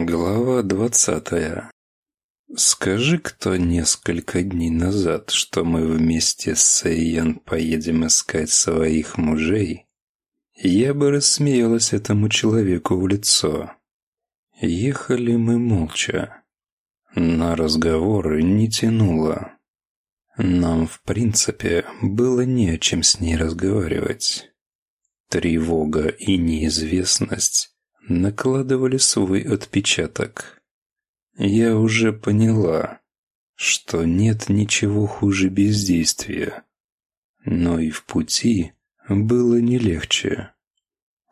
Глава двадцатая. Скажи, кто несколько дней назад, что мы вместе с Сейен поедем искать своих мужей, я бы рассмеялась этому человеку в лицо. Ехали мы молча. На разговоры не тянуло. Нам, в принципе, было не о чем с ней разговаривать. Тревога и неизвестность накладывали свой отпечаток. Я уже поняла, что нет ничего хуже бездействия. Но и в пути было не легче.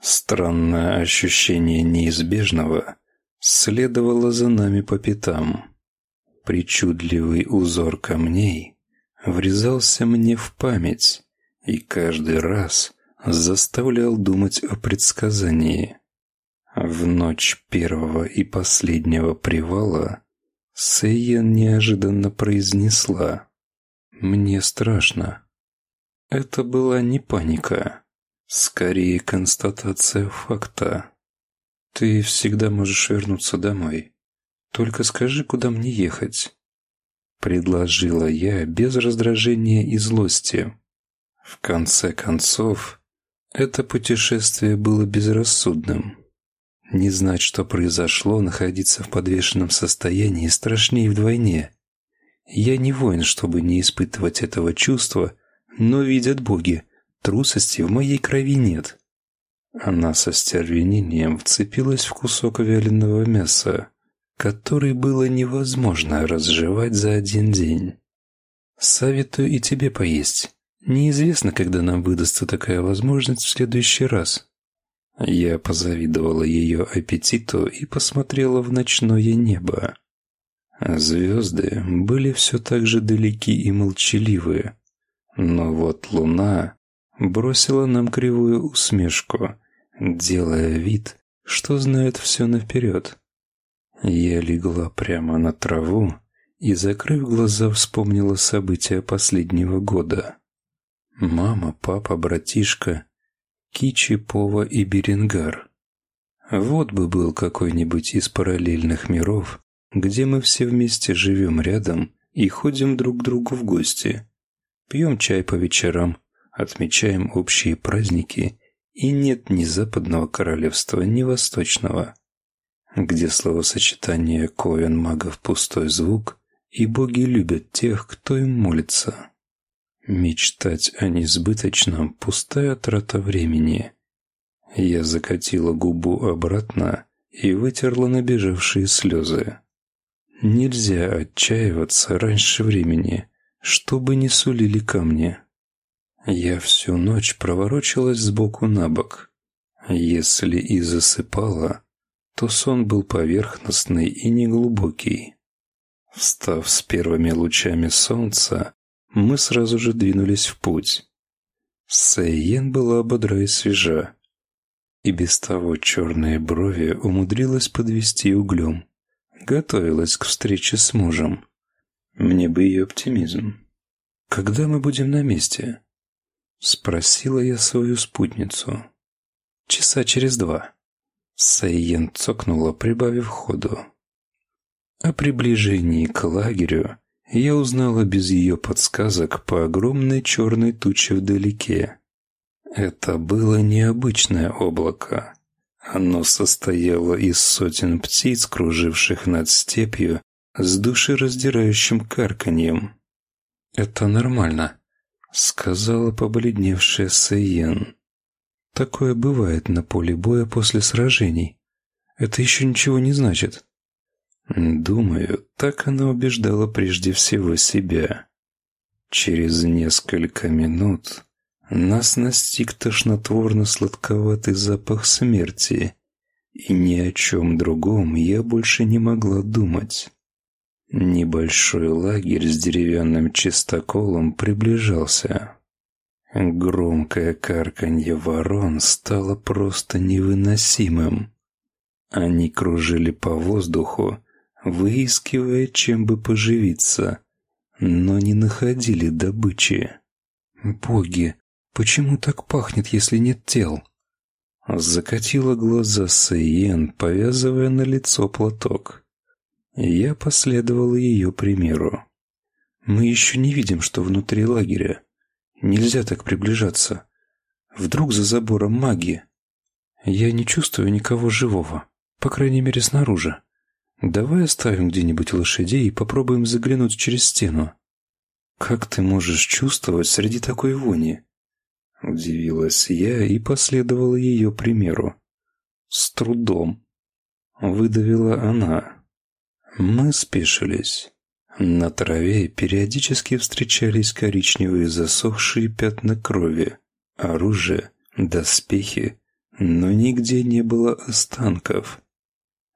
Странное ощущение неизбежного следовало за нами по пятам. Причудливый узор камней врезался мне в память и каждый раз заставлял думать о предсказании. В ночь первого и последнего привала Сейен неожиданно произнесла «Мне страшно». Это была не паника, скорее констатация факта. «Ты всегда можешь вернуться домой. Только скажи, куда мне ехать?» Предложила я без раздражения и злости. В конце концов, это путешествие было безрассудным. Не знать, что произошло, находиться в подвешенном состоянии страшнее вдвойне. Я не воин, чтобы не испытывать этого чувства, но, видят боги, трусости в моей крови нет. Она со стервенением вцепилась в кусок вяленого мяса, который было невозможно разжевать за один день. Советую и тебе поесть. Неизвестно, когда нам выдастся такая возможность в следующий раз. Я позавидовала ее аппетиту и посмотрела в ночное небо. Звезды были все так же далеки и молчаливы. Но вот луна бросила нам кривую усмешку, делая вид, что знает все наперед. Я легла прямо на траву и, закрыв глаза, вспомнила события последнего года. Мама, папа, братишка Кичи, Пова и Беренгар. Вот бы был какой-нибудь из параллельных миров, где мы все вместе живем рядом и ходим друг к другу в гости. Пьем чай по вечерам, отмечаем общие праздники, и нет ни западного королевства, ни восточного, где словосочетание ковен магов пустой звук, и боги любят тех, кто им молится. Мечтать о несбыточном – пустая трата времени. Я закатила губу обратно и вытерла набежавшие слезы. Нельзя отчаиваться раньше времени, чтобы не сулили камни. Я всю ночь проворочилась сбоку на бок. Если и засыпала, то сон был поверхностный и неглубокий. Встав с первыми лучами солнца, мы сразу же двинулись в путь. Сейен была бодра и свежа. И без того черные брови умудрилась подвести углем. Готовилась к встрече с мужем. Мне бы ее оптимизм. «Когда мы будем на месте?» Спросила я свою спутницу. «Часа через два». Сейен цокнула, прибавив ходу. О приближении к лагерю я узнала без ее подсказок по огромной черной туче вдалеке. Это было необычное облако. Оно состояло из сотен птиц, круживших над степью с душераздирающим карканьем. «Это нормально», — сказала побледневшая Сейен. «Такое бывает на поле боя после сражений. Это еще ничего не значит». Думаю, так она убеждала прежде всего себя. Через несколько минут нас настиг тошнотворно-сладковатый запах смерти, и ни о чем другом я больше не могла думать. Небольшой лагерь с деревянным чистоколом приближался. Громкое карканье ворон стало просто невыносимым. Они кружили по воздуху, выискивая, чем бы поживиться, но не находили добычи. «Боги, почему так пахнет, если нет тел?» Закатила глаза Сейен, повязывая на лицо платок. Я последовал ее примеру. Мы еще не видим, что внутри лагеря. Нельзя так приближаться. Вдруг за забором маги. Я не чувствую никого живого, по крайней мере снаружи. Давай оставим где-нибудь лошадей и попробуем заглянуть через стену. Как ты можешь чувствовать среди такой вони? Удивилась я и последовала ее примеру. С трудом. Выдавила она. Мы спешились. На траве периодически встречались коричневые засохшие пятна крови, оружие, доспехи, но нигде не было останков.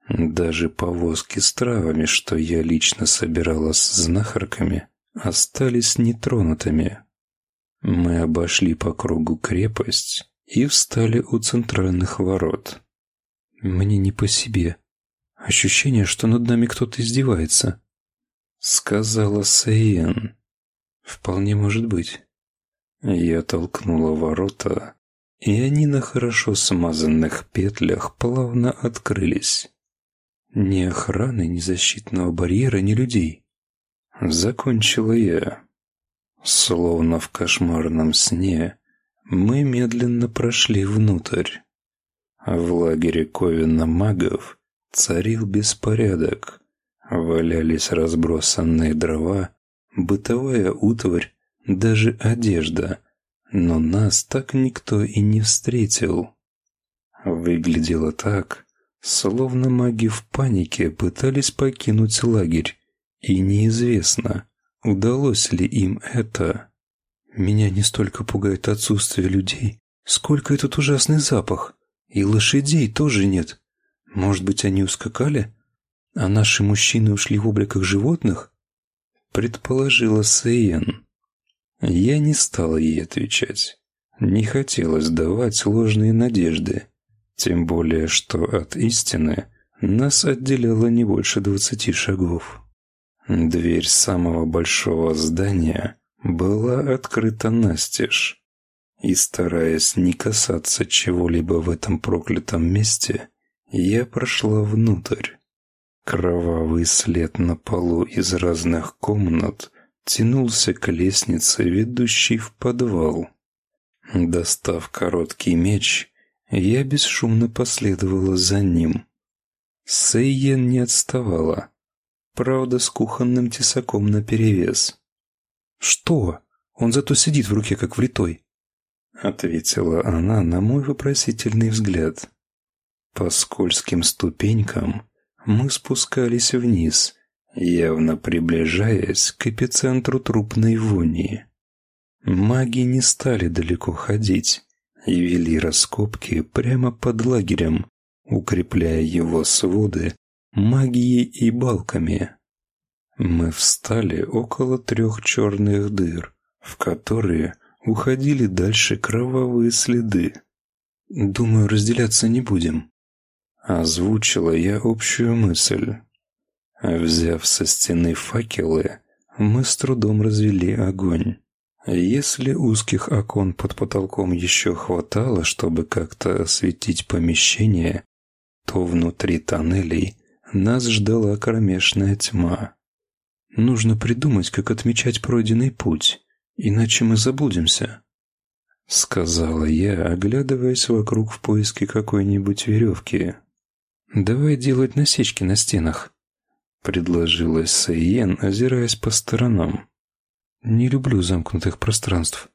Даже повозки с травами, что я лично собирала с знахарками, остались нетронутыми. Мы обошли по кругу крепость и встали у центральных ворот. Мне не по себе. Ощущение, что над нами кто-то издевается. Сказала Сейен. Вполне может быть. Я толкнула ворота, и они на хорошо смазанных петлях плавно открылись. Ни охраны, ни защитного барьера, ни людей. Закончила я. Словно в кошмарном сне, мы медленно прошли внутрь. В лагере Ковина магов царил беспорядок. Валялись разбросанные дрова, бытовая утварь, даже одежда. Но нас так никто и не встретил. Выглядело так, словно маги в панике пытались покинуть лагерь, и неизвестно, Удалось ли им это? Меня не столько пугает отсутствие людей, сколько этот ужасный запах. И лошадей тоже нет. Может быть, они ускакали? А наши мужчины ушли в обликах животных? Предположила Сейен. Я не стала ей отвечать. Не хотелось давать ложные надежды. Тем более, что от истины нас отделяло не больше двадцати шагов. Дверь самого большого здания была открыта настежь, и, стараясь не касаться чего-либо в этом проклятом месте, я прошла внутрь. Кровавый след на полу из разных комнат тянулся к лестнице, ведущей в подвал. Достав короткий меч, я бесшумно последовала за ним. Сейен не отставала, правда, с кухонным тесаком наперевес. «Что? Он зато сидит в руке, как влитой», — ответила она на мой вопросительный взгляд. По скользким ступенькам мы спускались вниз, явно приближаясь к эпицентру трупной вони. Маги не стали далеко ходить и вели раскопки прямо под лагерем, укрепляя его своды магией и балками. Мы встали около трех черных дыр, в которые уходили дальше кровавые следы. «Думаю, разделяться не будем», — озвучила я общую мысль. Взяв со стены факелы, мы с трудом развели огонь. Если узких окон под потолком еще хватало, чтобы как-то осветить помещение, то внутри тоннелей нас ждала кромешная тьма. Нужно придумать, как отмечать пройденный путь, иначе мы заблудимся. Сказала я, оглядываясь вокруг в поиске какой-нибудь веревки. «Давай делать насечки на стенах», — предложила Сейен, озираясь по сторонам. «Не люблю замкнутых пространств».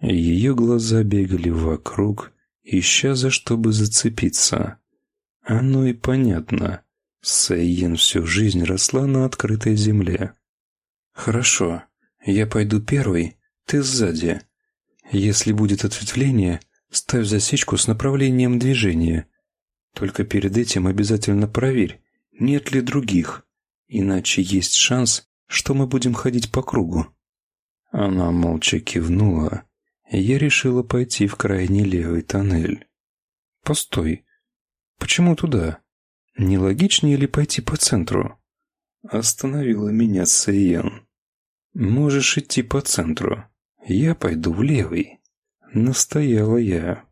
Ее глаза бегали вокруг, ища за что бы зацепиться. Оно и понятно. Сейен всю жизнь росла на открытой земле. «Хорошо, я пойду первый, ты сзади. Если будет ответвление, ставь засечку с направлением движения. Только перед этим обязательно проверь, нет ли других, иначе есть шанс, что мы будем ходить по кругу». Она молча кивнула, и я решила пойти в крайний левый тоннель. «Постой, почему туда?» Не логичнее ли пойти по центру? Остановила меня Сейен. Можешь идти по центру. Я пойду в левый. Настояла я.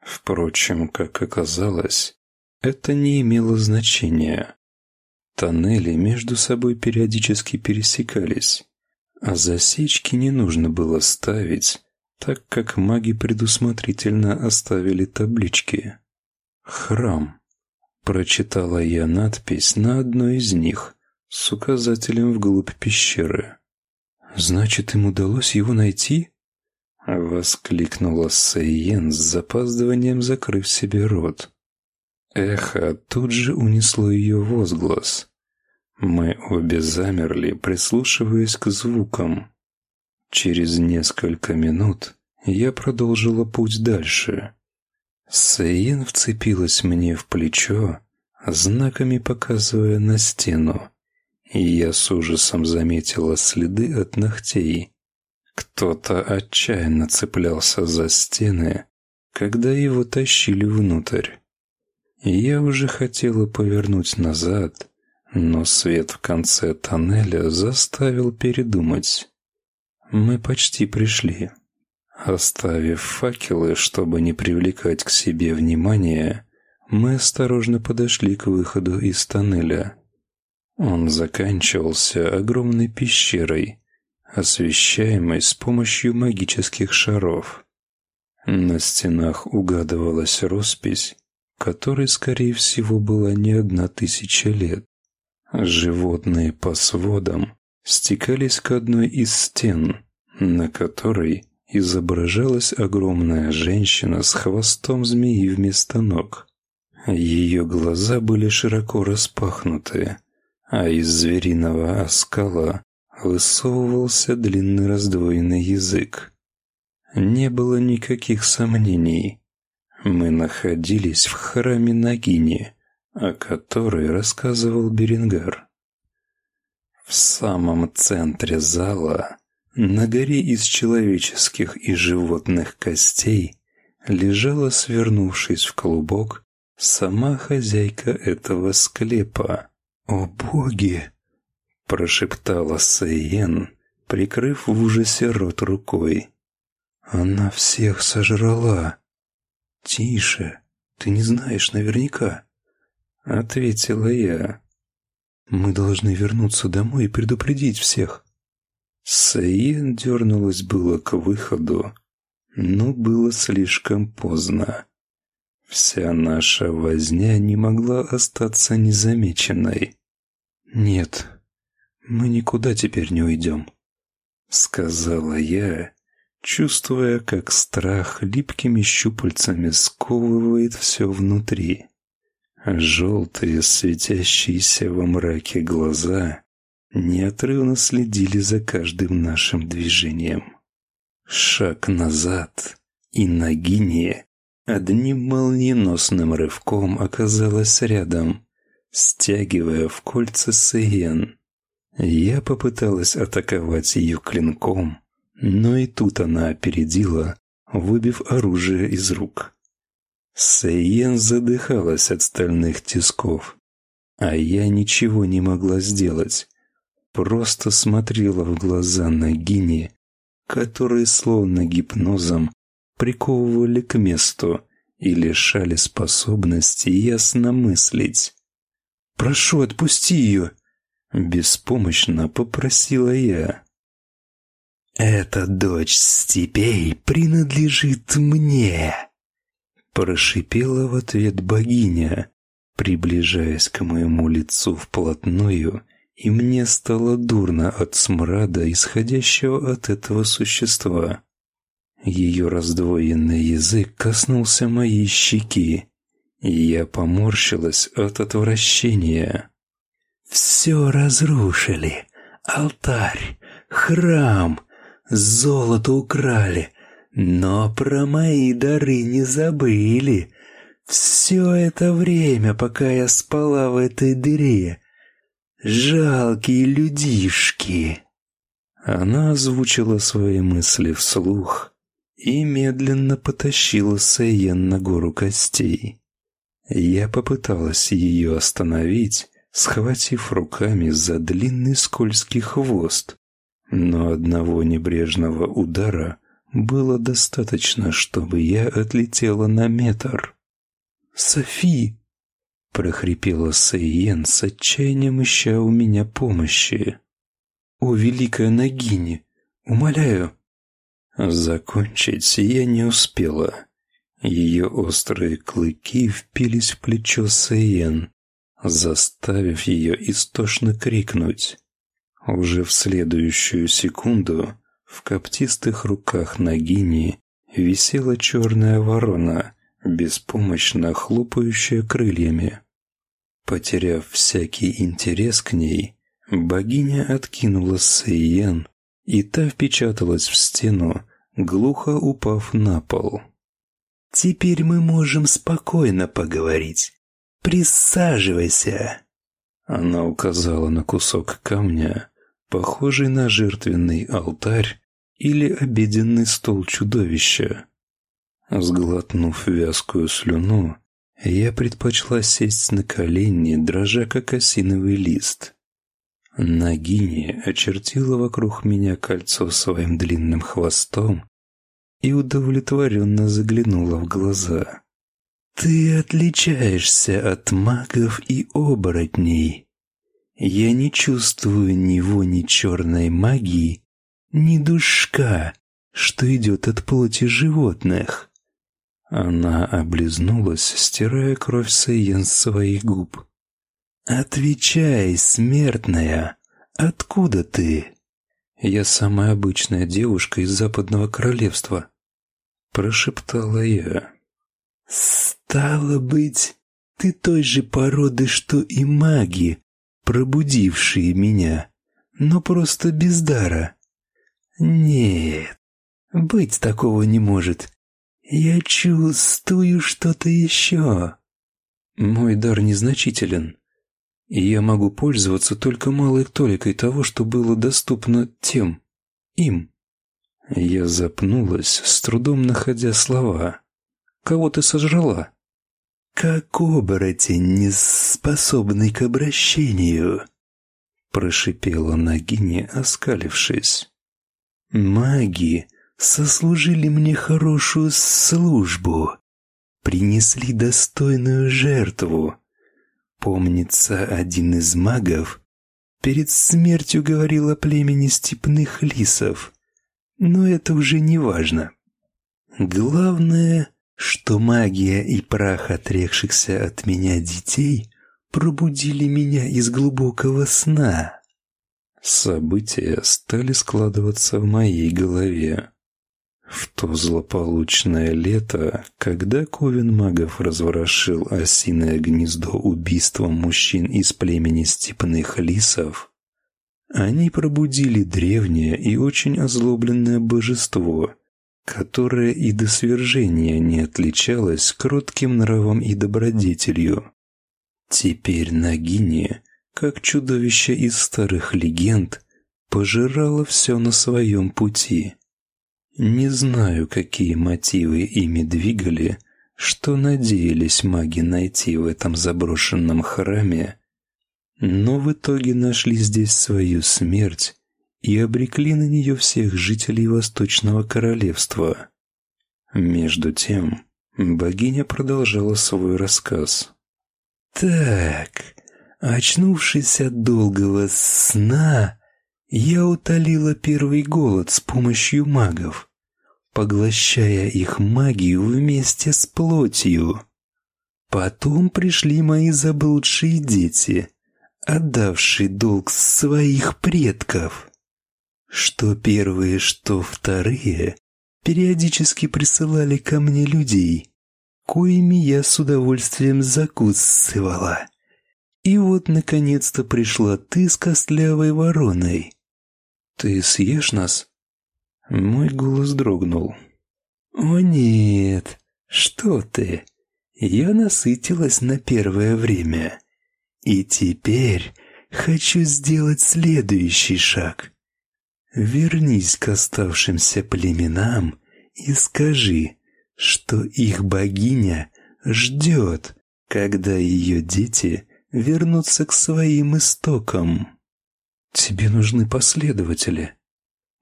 Впрочем, как оказалось, это не имело значения. Тоннели между собой периодически пересекались, а засечки не нужно было ставить, так как маги предусмотрительно оставили таблички. «Храм», — прочитала я надпись на одной из них с указателем вглубь пещеры. «Значит, им удалось его найти?» — воскликнула Сейен с запаздыванием, закрыв себе рот. Эхо тут же унесло ее возглас. Мы обе замерли, прислушиваясь к звукам. Через несколько минут я продолжила путь дальше. Сейен вцепилась мне в плечо, знаками показывая на стену, и я с ужасом заметила следы от ногтей. Кто-то отчаянно цеплялся за стены, когда его тащили внутрь. Я уже хотела повернуть назад, но свет в конце тоннеля заставил передумать. Мы почти пришли. Оставив факелы, чтобы не привлекать к себе внимания, мы осторожно подошли к выходу из тоннеля. Он заканчивался огромной пещерой, освещаемой с помощью магических шаров. На стенах угадывалась роспись, которой, скорее всего, была не одна тысяча лет. Животные по сводам стекались к одной из стен, на которой изображалась огромная женщина с хвостом змеи вместо ног. Ее глаза были широко распахнуты, а из звериного оскала высовывался длинный раздвоенный язык. Не было никаких сомнений. Мы находились в храме Нагини, о которой рассказывал Берингар. В самом центре зала, на горе из человеческих и животных костей, лежала, свернувшись в клубок, сама хозяйка этого склепа. «О боги!» – прошептала Сейен, прикрыв в ужасе рот рукой. «Она всех сожрала!» «Тише, ты не знаешь наверняка», — ответила я. «Мы должны вернуться домой и предупредить всех». Саен дернулась было к выходу, но было слишком поздно. Вся наша возня не могла остаться незамеченной. «Нет, мы никуда теперь не уйдем», — сказала я, чувствуя, как страх липкими щупальцами сковывает все внутри. Желтые, светящиеся во мраке глаза неотрывно следили за каждым нашим движением. Шаг назад, и Нагиния одним молниеносным рывком оказалась рядом, стягивая в кольца Сейен. Я попыталась атаковать ее клинком, но и тут она опередила, выбив оружие из рук. Сейен задыхалась от стальных тисков, а я ничего не могла сделать. Просто смотрела в глаза Нагине, которые словно гипнозом приковывали к месту и лишали способности ясно мыслить. «Прошу, отпусти ее!» — беспомощно попросила я. «Эта дочь степей принадлежит мне!» Прошипела в ответ богиня, приближаясь к моему лицу вплотную, и мне стало дурно от смрада, исходящего от этого существа. Ее раздвоенный язык коснулся моей щеки, и я поморщилась от отвращения. «Все разрушили. Алтарь, храм, Золото украли, но про мои дары не забыли. Все это время, пока я спала в этой дыре. Жалкие людишки. Она озвучила свои мысли вслух и медленно потащила Сейен на гору костей. Я попыталась ее остановить, схватив руками за длинный скользкий хвост, но одного небрежного удара было достаточно, чтобы я отлетела на метр. «Софи!» — прохрипела Сейен с отчаянием ища у меня помощи. «О, великая Нагини! Умоляю!» Закончить я не успела. Ее острые клыки впились в плечо Сейен, заставив ее истошно крикнуть. Уже в следующую секунду в коптистых руках Нагини висела черная ворона, беспомощно хлопающая крыльями. Потеряв всякий интерес к ней, богиня откинула Сейен, и та впечаталась в стену, глухо упав на пол. «Теперь мы можем спокойно поговорить. Присаживайся!» Она указала на кусок камня, похожий на жертвенный алтарь или обеденный стол чудовища. Сглотнув вязкую слюну, я предпочла сесть на колени, дрожа как осиновый лист. Нагини очертила вокруг меня кольцо своим длинным хвостом и удовлетворенно заглянула в глаза. «Ты отличаешься от магов и оборотней. Я не чувствую ни вони черной магии, ни душка, что идет от плоти животных». Она облизнулась, стирая кровь Сейен с своих губ. «Отвечай, смертная, откуда ты?» «Я самая обычная девушка из Западного Королевства», — прошептала я. «Стало быть, ты той же породы, что и маги, пробудившие меня, но просто без дара. Нет, быть такого не может. Я чувствую что-то еще». «Мой дар незначителен», и я могу пользоваться только малой толикой того, что было доступно тем, им. Я запнулась, с трудом находя слова. «Кого ты сожрала?» «Как оборотень, не способный к обращению», — прошипела Нагиня, оскалившись. «Маги сослужили мне хорошую службу, принесли достойную жертву, Помнится, один из магов перед смертью говорил о племени степных лисов. Но это уже не важно. Главное, что магия и прах отрекшихся от меня детей пробудили меня из глубокого сна. События стали складываться в моей голове. В то злополучное лето, когда Ковен магов разворошил осиное гнездо убийством мужчин из племени степных лисов, они пробудили древнее и очень озлобленное божество, которое и до свержения не отличалось кротким нравом и добродетелью. Теперь Нагини, как чудовище из старых легенд, пожирало все на своем пути – не знаю, какие мотивы ими двигали, что надеялись маги найти в этом заброшенном храме, но в итоге нашли здесь свою смерть и обрекли на нее всех жителей Восточного Королевства. Между тем, богиня продолжала свой рассказ. «Так, очнувшись от долгого сна, я утолила первый голод с помощью магов поглощая их магию вместе с плотью. Потом пришли мои заблудшие дети, отдавшие долг своих предков. Что первые, что вторые периодически присылали ко мне людей, коими я с удовольствием закусывала. И вот, наконец-то, пришла ты с костлявой вороной. «Ты съешь нас?» Мой голос дрогнул. «О нет, что ты! Я насытилась на первое время. И теперь хочу сделать следующий шаг. Вернись к оставшимся племенам и скажи, что их богиня ждет, когда ее дети вернутся к своим истокам. Тебе нужны последователи.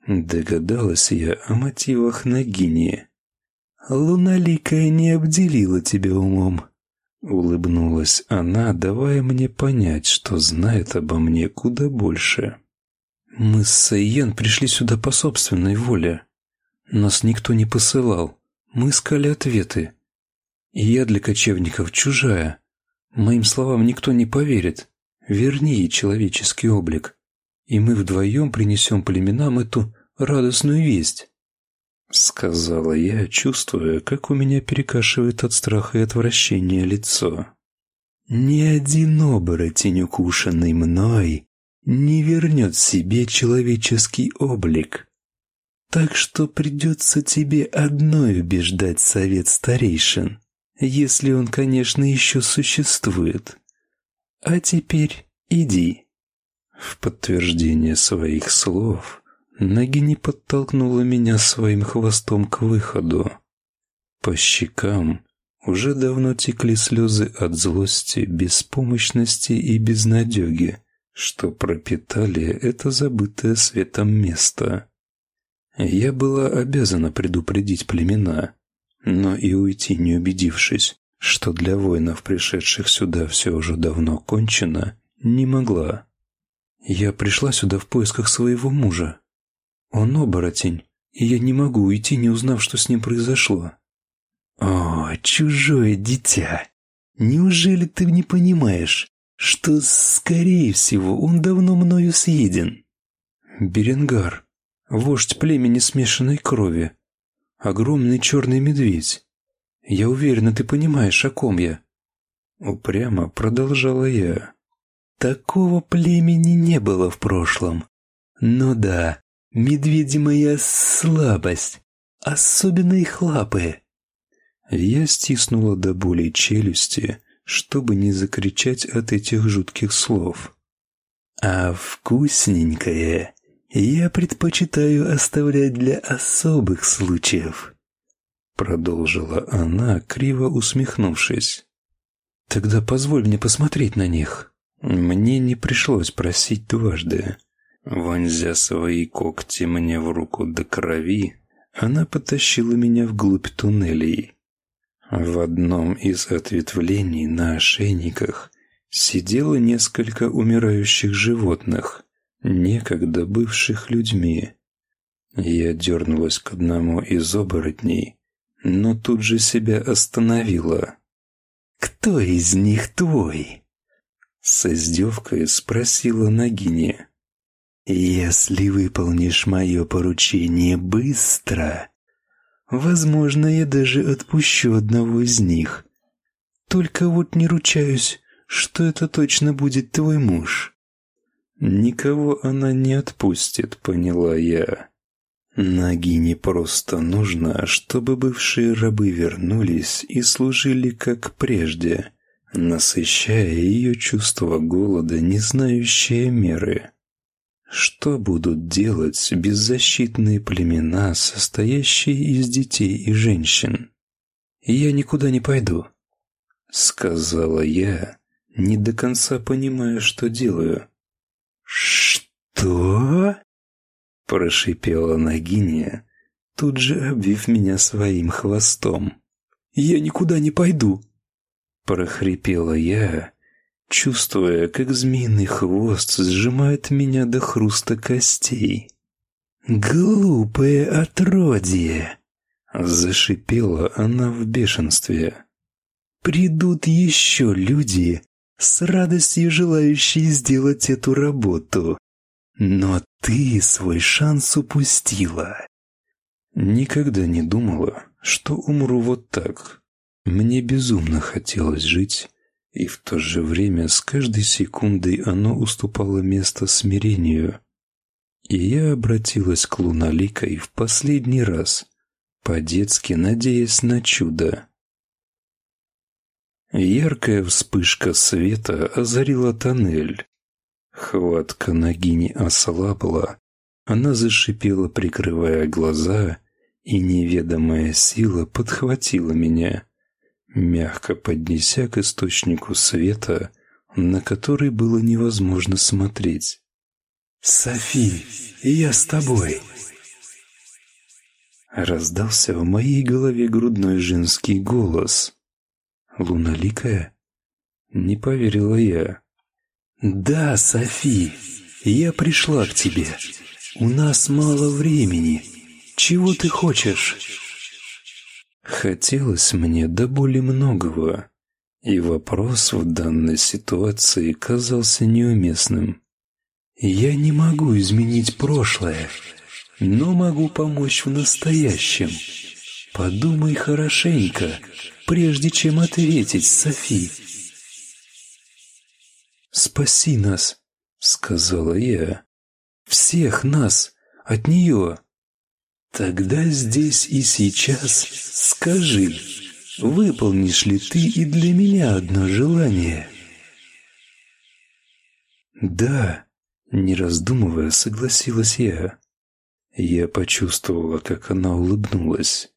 Догадалась я о мотивах Нагини. «Луналикая не обделила тебя умом», — улыбнулась она, давая мне понять, что знает обо мне куда больше. «Мы с Сайен пришли сюда по собственной воле. Нас никто не посылал. Мы искали ответы. Я для кочевников чужая. Моим словам никто не поверит. Верни ей человеческий облик, и мы вдвоем принесем племенам эту радостную весть». Сказала я, чувствуя, как у меня перекашивает от страха и отвращения лицо. «Ни один оборотень, укушенный мной, не вернет себе человеческий облик. Так что придется тебе одной убеждать совет старейшин, если он, конечно, еще существует. А теперь иди». В подтверждение своих слов Нагини подтолкнула меня своим хвостом к выходу. По щекам уже давно текли слезы от злости, беспомощности и безнадеги, что пропитали это забытое светом место. Я была обязана предупредить племена, но и уйти, не убедившись, что для воинов, пришедших сюда, все уже давно кончено, не могла. Я пришла сюда в поисках своего мужа, он оборотень, и я не могу уйти, не узнав, что с ним произошло. О, чужое дитя! Неужели ты не понимаешь, что, скорее всего, он давно мною съеден? Беренгар, вождь племени смешанной крови, огромный черный медведь. Я уверена, ты понимаешь, о ком я. Упрямо продолжала я. Такого племени не было в прошлом. Ну да, Медведи моя слабость, особенно их лапы. Я стиснула до боли челюсти, чтобы не закричать от этих жутких слов. А вкусненькое я предпочитаю оставлять для особых случаев. Продолжила она, криво усмехнувшись. Тогда позволь мне посмотреть на них. Мне не пришлось просить дважды. Вонзя свои когти мне в руку до крови, она потащила меня вглубь туннелей. В одном из ответвлений на ошейниках сидело несколько умирающих животных, некогда бывших людьми. Я дернулась к одному из оборотней, но тут же себя остановила. «Кто из них твой?» С издевкой спросила Нагиня. «Если выполнишь мое поручение быстро, возможно, я даже отпущу одного из них. Только вот не ручаюсь, что это точно будет твой муж». «Никого она не отпустит», — поняла я. Нагине просто нужно, чтобы бывшие рабы вернулись и служили как прежде, насыщая ее чувство голода, не знающее меры. Что будут делать беззащитные племена, состоящие из детей и женщин? Я никуда не пойду, сказала я, не до конца понимая, что делаю. Что? прошипела Нагиня, тут же обвив меня своим хвостом. Я никуда не пойду, прохрипела я, чувствуя, как змеиный хвост сжимает меня до хруста костей. «Глупое отродье!» — зашипела она в бешенстве. «Придут еще люди, с радостью желающие сделать эту работу. Но ты свой шанс упустила». Никогда не думала, что умру вот так. Мне безумно хотелось жить, и в то же время с каждой секундой оно уступало место смирению. И я обратилась к Луналикой в последний раз, по-детски надеясь на чудо. Яркая вспышка света озарила тоннель. Хватка Нагини ослабла, она зашипела, прикрывая глаза, и неведомая сила подхватила меня мягко поднеся к источнику света, на который было невозможно смотреть. «Софи, я с тобой. Раздался в моей голове грудной женский голос. «Луналикая?» Не поверила я. «Да, Софи, я пришла к тебе. У нас мало времени. Чего ты хочешь?» Хотелось мне до боли многого, и вопрос в данной ситуации казался неуместным. «Я не могу изменить прошлое, но могу помочь в настоящем. Подумай хорошенько, прежде чем ответить, Софи. «Спаси нас», — сказала я. «Всех нас от нее». «Тогда здесь и сейчас скажи, выполнишь ли ты и для меня одно желание?» «Да», — не раздумывая, согласилась я. Я почувствовала, как она улыбнулась.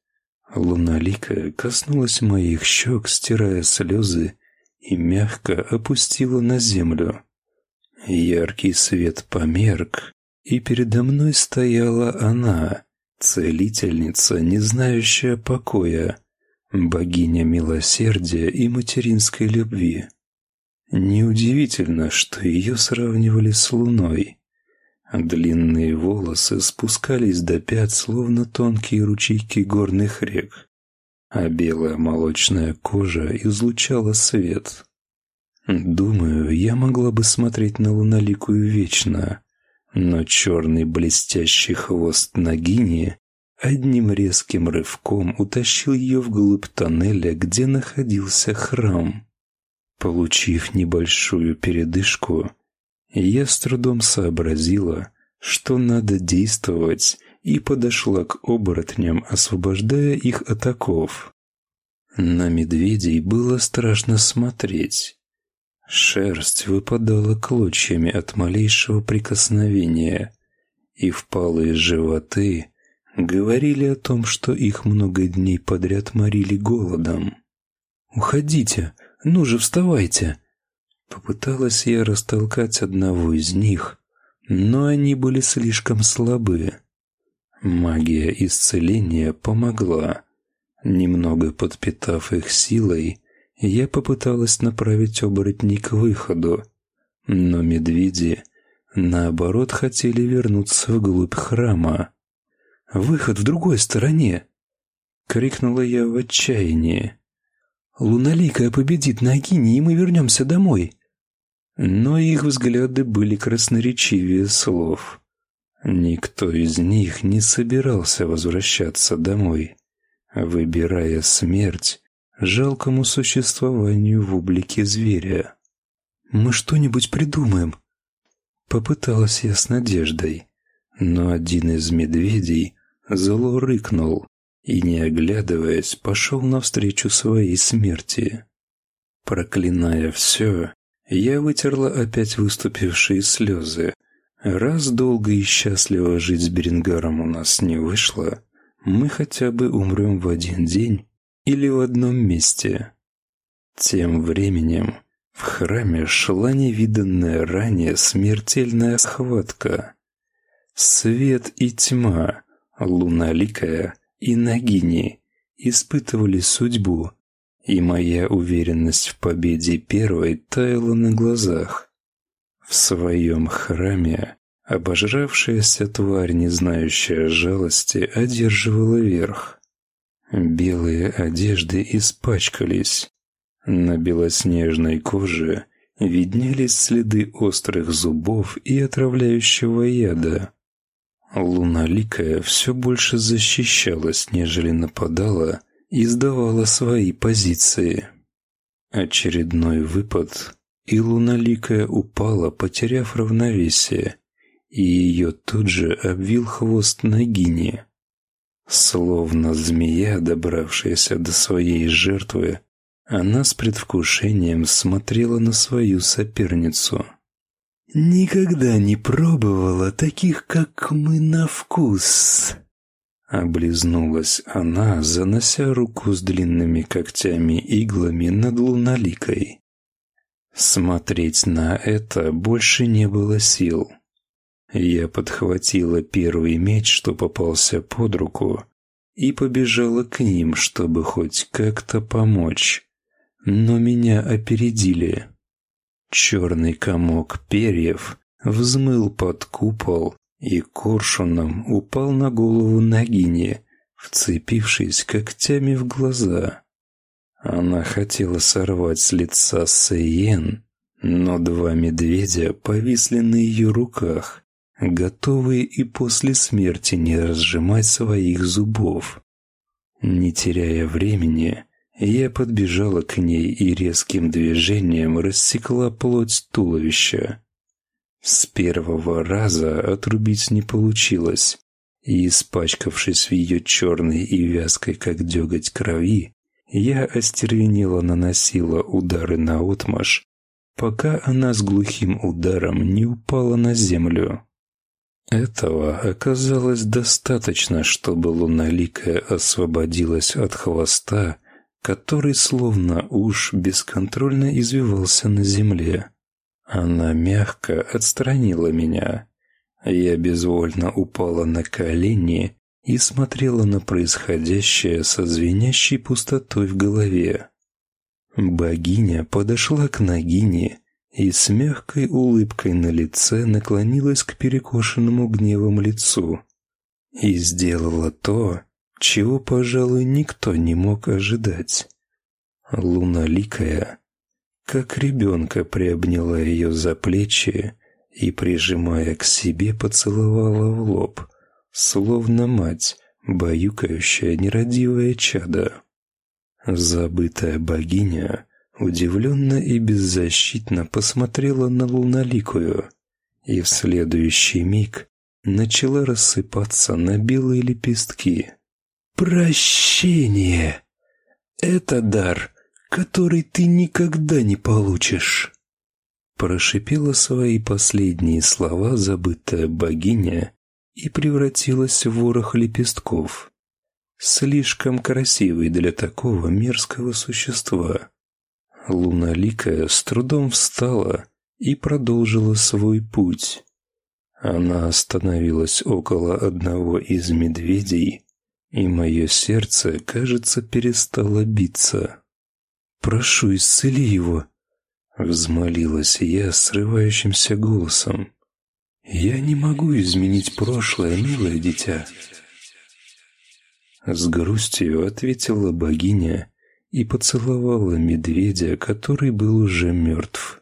Луналика коснулась моих щек, стирая слезы, и мягко опустила на землю. Яркий свет померк, и передо мной стояла она, целительница, не знающая покоя, богиня милосердия и материнской любви. Неудивительно, что ее сравнивали с луной. Длинные волосы спускались до пят, словно тонкие ручейки горных рек, а белая молочная кожа излучала свет. Думаю, я могла бы смотреть на луноликую вечно, но черный блестящий хвост Нагини одним резким рывком утащил ее вглубь тоннеля, где находился храм. Получив небольшую передышку, я с трудом сообразила, что надо действовать, и подошла к оборотням, освобождая их от оков. На медведей было страшно смотреть. Шерсть выпадала клочьями от малейшего прикосновения, и впалые животы говорили о том, что их много дней подряд морили голодом. «Уходите! Ну же, вставайте!» Попыталась я растолкать одного из них, но они были слишком слабы. Магия исцеления помогла. Немного подпитав их силой, я попыталась направить оборотней к выходу, но медведи, наоборот, хотели вернуться вглубь храма. «Выход в другой стороне!» — крикнула я в отчаянии. «Луналикая победит Нагини, и мы вернемся домой!» но их взгляды были красноречивее слов. Никто из них не собирался возвращаться домой, выбирая смерть жалкому существованию в облике зверя. «Мы что-нибудь придумаем», — попыталась я с надеждой, но один из медведей зло рыкнул и, не оглядываясь, пошел навстречу своей смерти. Проклиная все, я вытерла опять выступившие слезы. Раз долго и счастливо жить с Берингаром у нас не вышло, мы хотя бы умрем в один день или в одном месте. Тем временем в храме шла невиданная ранее смертельная схватка. Свет и тьма, луналикая и нагини испытывали судьбу, и моя уверенность в победе первой таяла на глазах. В своем храме обожравшаяся тварь, не знающая жалости, одерживала верх. Белые одежды испачкались. На белоснежной коже виднелись следы острых зубов и отравляющего яда. Луналикая все больше защищалась, нежели нападала, и сдавала свои позиции. Очередной выпад, и луналикая упала, потеряв равновесие, и ее тут же обвил хвост Нагини. Словно змея, добравшаяся до своей жертвы, она с предвкушением смотрела на свою соперницу. «Никогда не пробовала таких, как мы, на вкус», Облизнулась она, занося руку с длинными когтями-иглами над луналикой. Смотреть на это больше не было сил. Я подхватила первый меч, что попался под руку, и побежала к ним, чтобы хоть как-то помочь. Но меня опередили. Черный комок перьев взмыл под купол и коршуном упал на голову Нагини, вцепившись когтями в глаза. Она хотела сорвать с лица Сейен, но два медведя повисли на ее руках, готовые и после смерти не разжимать своих зубов. Не теряя времени, я подбежала к ней и резким движением рассекла плоть туловища. С первого раза отрубить не получилось, и, испачкавшись в ее черной и вязкой, как деготь крови, я остервенело наносила удары на отмаш, пока она с глухим ударом не упала на землю. Этого оказалось достаточно, чтобы луналикая освободилась от хвоста, который словно уж бесконтрольно извивался на земле. Она мягко отстранила меня. Я безвольно упала на колени и смотрела на происходящее со звенящей пустотой в голове. Богиня подошла к Нагине и с мягкой улыбкой на лице наклонилась к перекошенному гневом лицу и сделала то, чего, пожалуй, никто не мог ожидать. Луналикая как ребенка приобняла ее за плечи и, прижимая к себе, поцеловала в лоб, словно мать, баюкающая нерадивое чадо. Забытая богиня удивленно и беззащитно посмотрела на луноликую и в следующий миг начала рассыпаться на белые лепестки. «Прощение! Это дар!» который ты никогда не получишь. Прошипела свои последние слова забытая богиня и превратилась в ворох лепестков. Слишком красивый для такого мерзкого существа. Луналикая с трудом встала и продолжила свой путь. Она остановилась около одного из медведей, и мое сердце, кажется, перестало биться. Прошу, исцели его!» Взмолилась я срывающимся голосом. «Я не могу изменить прошлое, милое дитя!» С грустью ответила богиня и поцеловала медведя, который был уже мертв.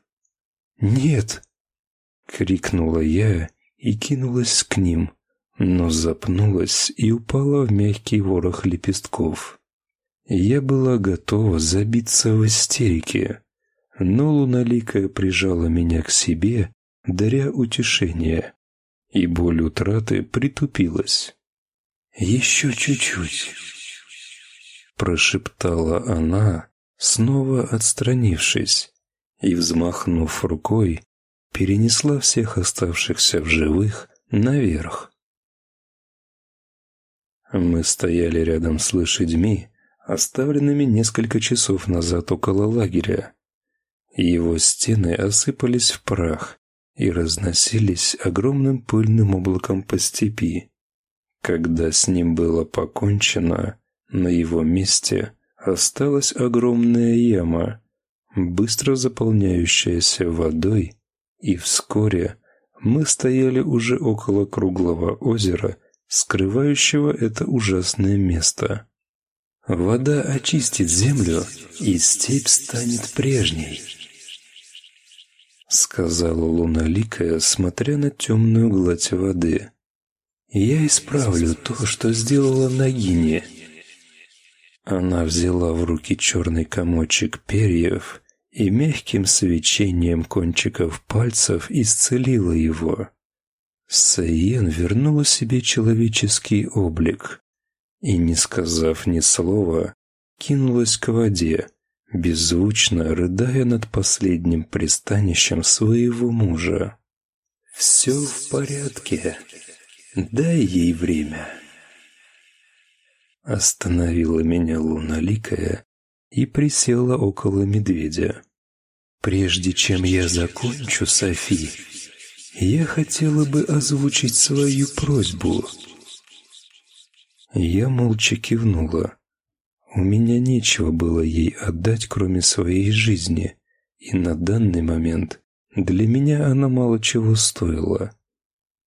«Нет!» — крикнула я и кинулась к ним, но запнулась и упала в мягкий ворох лепестков. Я была готова забиться в истерике, но Луналикая прижала меня к себе, даря утешение, и боль утраты притупилась. «Еще чуть-чуть», — прошептала она, снова отстранившись, и, взмахнув рукой, перенесла всех оставшихся в живых наверх. Мы стояли рядом с лошадьми, оставленными несколько часов назад около лагеря. Его стены осыпались в прах и разносились огромным пыльным облаком по степи. Когда с ним было покончено, на его месте осталась огромная яма, быстро заполняющаяся водой, и вскоре мы стояли уже около круглого озера, скрывающего это ужасное место. Вода очистит землю, и степь станет прежней. Сказала луналикая, смотря на темную гладь воды. Я исправлю то, что сделала Нагине. Она взяла в руки черный комочек перьев и мягким свечением кончиков пальцев исцелила его. Саен вернула себе человеческий облик, и, не сказав ни слова, кинулась к воде, беззвучно рыдая над последним пристанищем своего мужа. «Все в порядке. Дай ей время». Остановила меня луналикая и присела около медведя. «Прежде чем я закончу, Софи, я хотела бы озвучить свою просьбу». Я молча кивнула. У меня нечего было ей отдать, кроме своей жизни, и на данный момент для меня она мало чего стоила.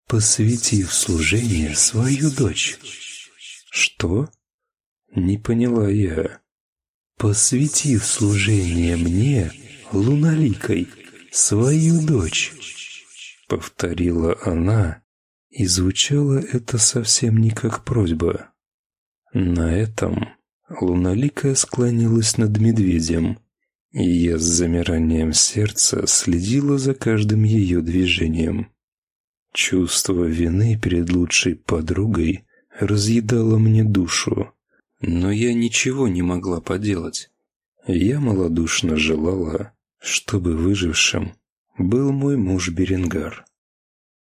Посвяти в служение свою дочь. Что? Не поняла я. Посвяти в служение мне, луналикой, свою дочь. Повторила она, и звучало это совсем не как просьба. На этом Луналикая склонилась над медведем, и я с замиранием сердца следила за каждым ее движением. Чувство вины перед лучшей подругой разъедало мне душу, но я ничего не могла поделать. Я малодушно желала, чтобы выжившим был мой муж Беренгар.